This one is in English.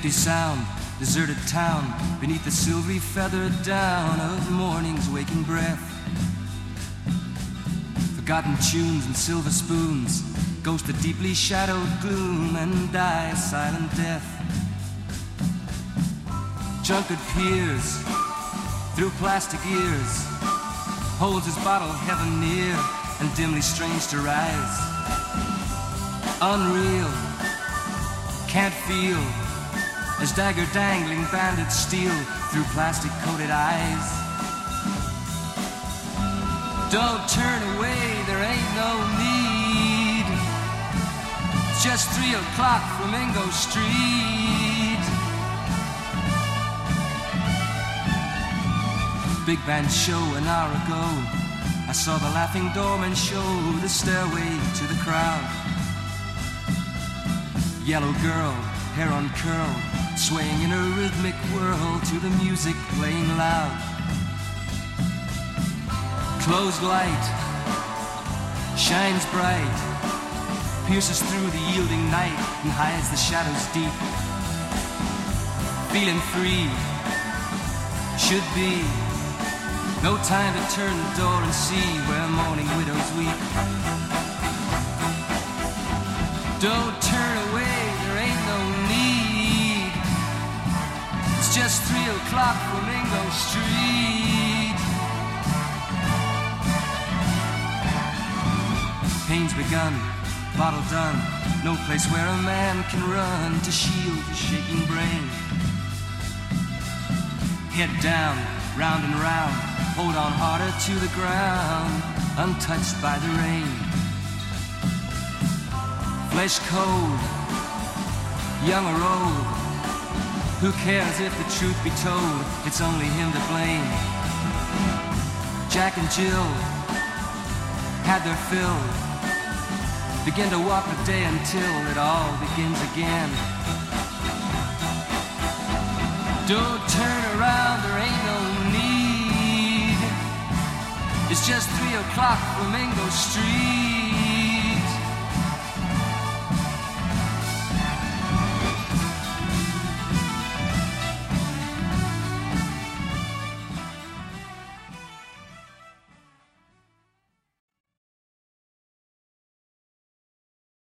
empty sound, deserted town, beneath the silvery feathered down of morning's waking breath. Forgotten tunes and silver spoons, ghost of deeply shadowed gloom, and die a silent death. Drunkard peers through plastic ears, holds his bottle heaven near, and dimly strange to rise. Unreal, can't feel as dagger dangling banded steel through plastic coated eyes. Don't turn away, there ain't no need. Just three o'clock, Flamingo Street. Big band show an hour ago. I saw the laughing doorman show the stairway to the crowd. Yellow girl, hair on curl, swaying in a rhythmic whirl to the music playing loud. Closed light shines bright, pierces through the yielding night and hides the shadows deep. Feeling free, should be. No time to turn the door and see where mourning widows weep. Don't It's just three o'clock, Flamingo Street. Pain's begun, bottle done. No place where a man can run to shield his shaking brain. Head down, round and round, hold on harder to the ground, untouched by the rain. Flesh cold, young or old, who cares if the truth be told? It's only him to blame. Jack and Jill had their fill, begin to walk the day until it all begins again. Don't turn around, there ain't no need. It's just three o'clock, Flamingo Street.